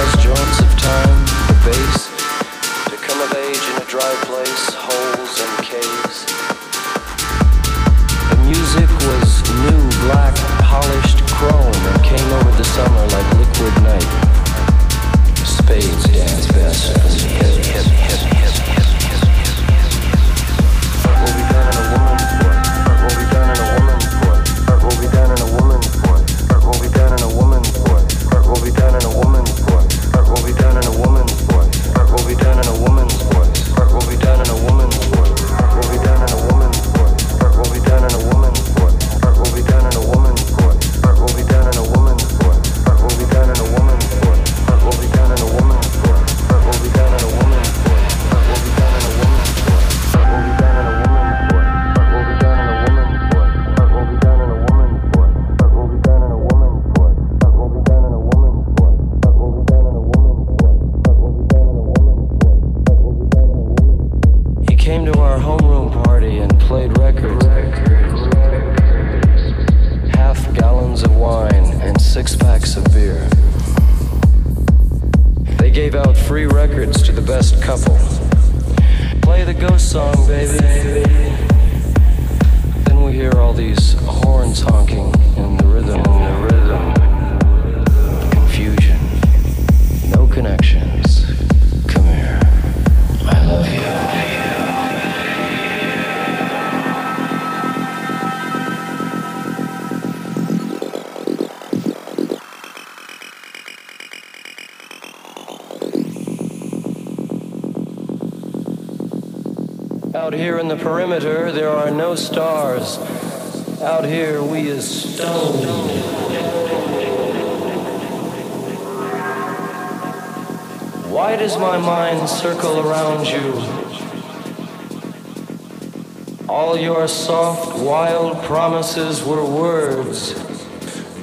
past joints of time, the base, to come of age in a dry place, holes and caves. The music was new, black, polished chrome and came over the summer like liquid night. Spades dance best from the heavy. circle around you. All your soft, wild promises were words,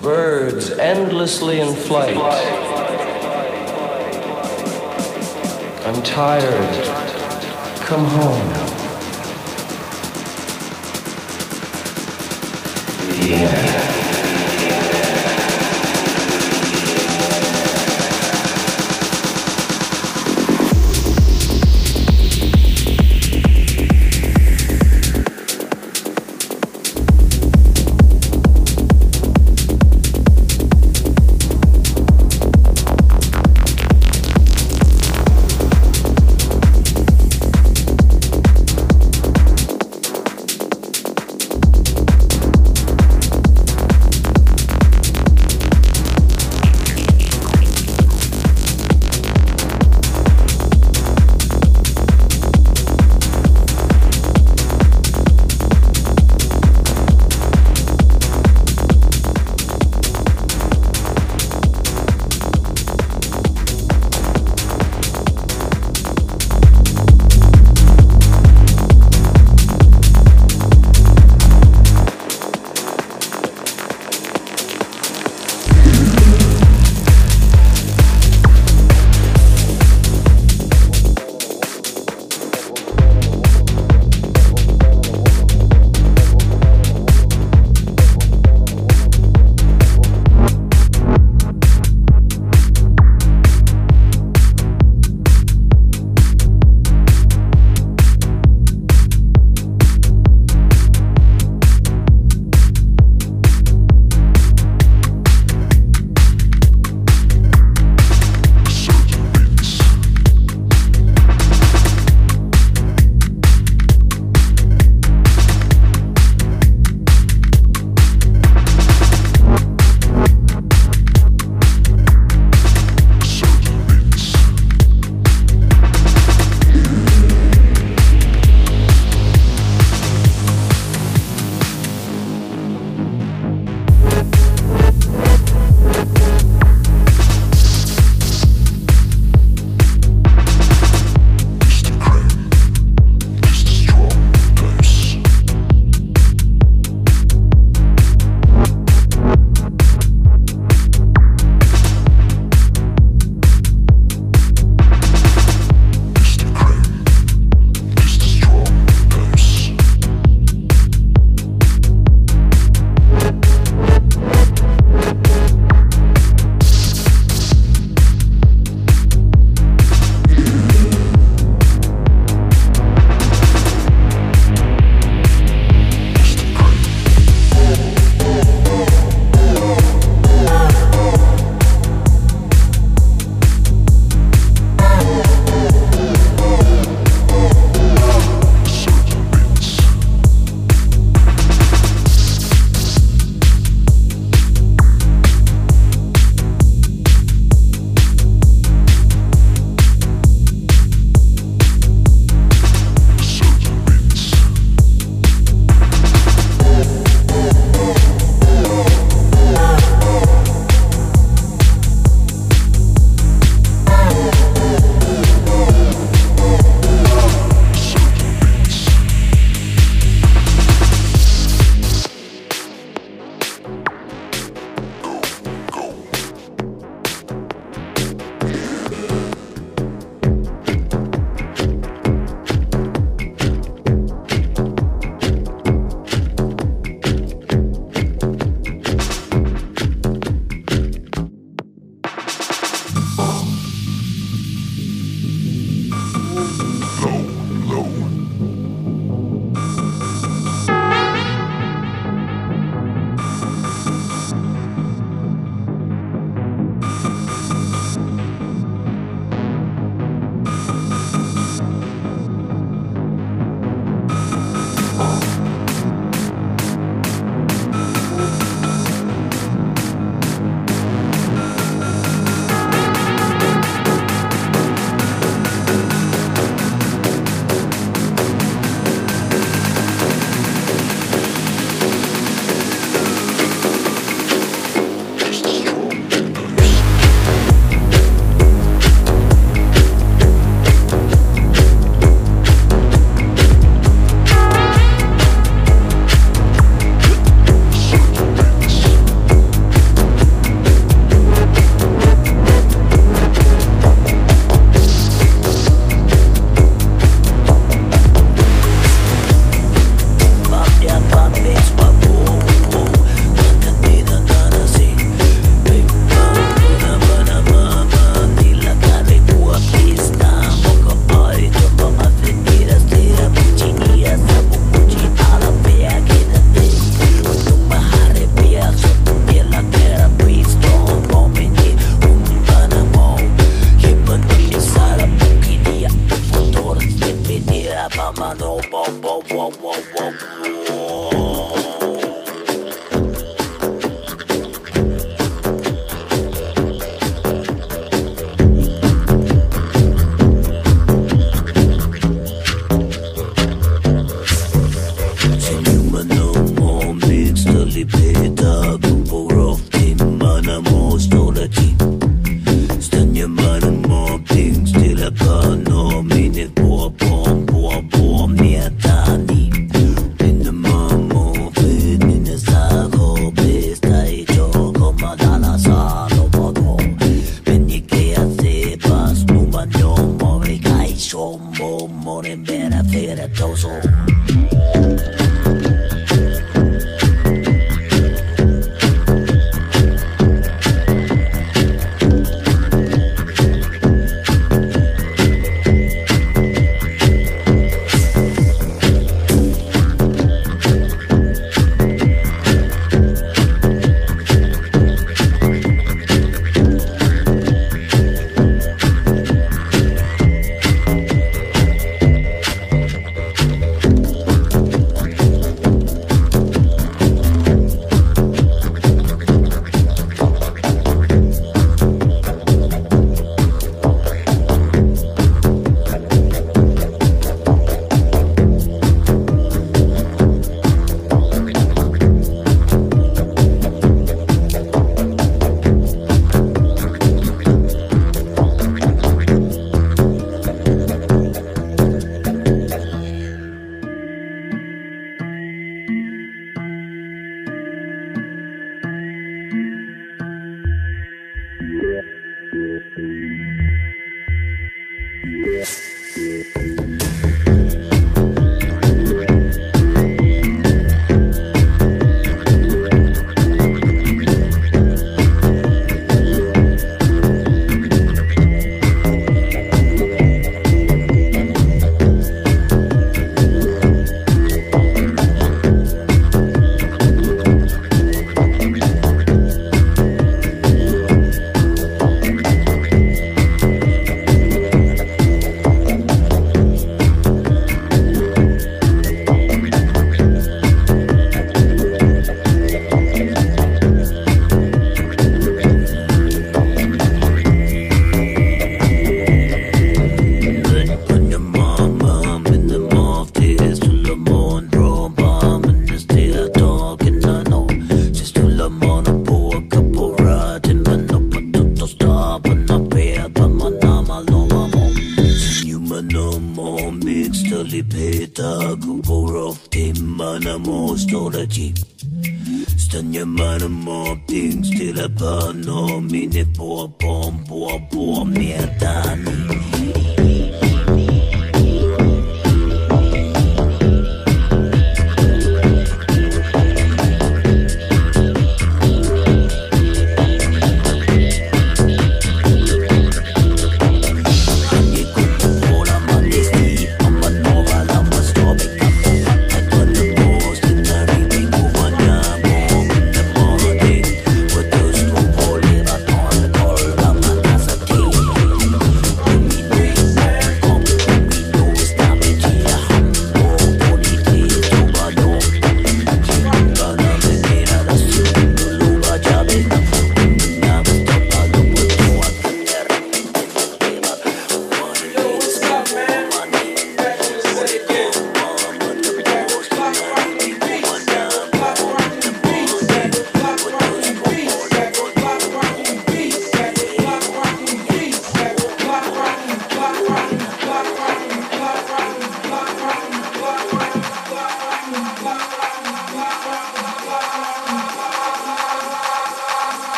birds endlessly in flight. I'm tired. Come home.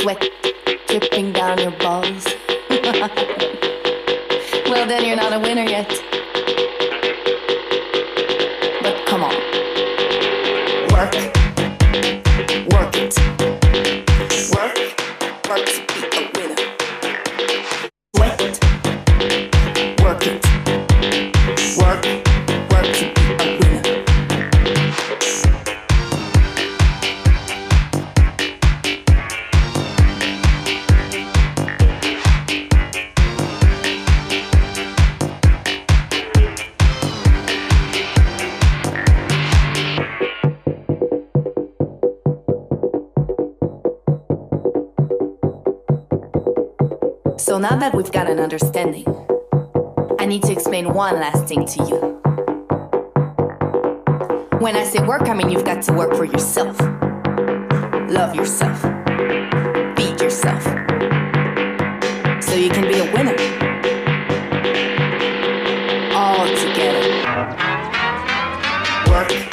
sweat. understanding. I need to explain one last thing to you. When I say work, I mean you've got to work for yourself. Love yourself. Feed yourself. So you can be a winner. All together. Work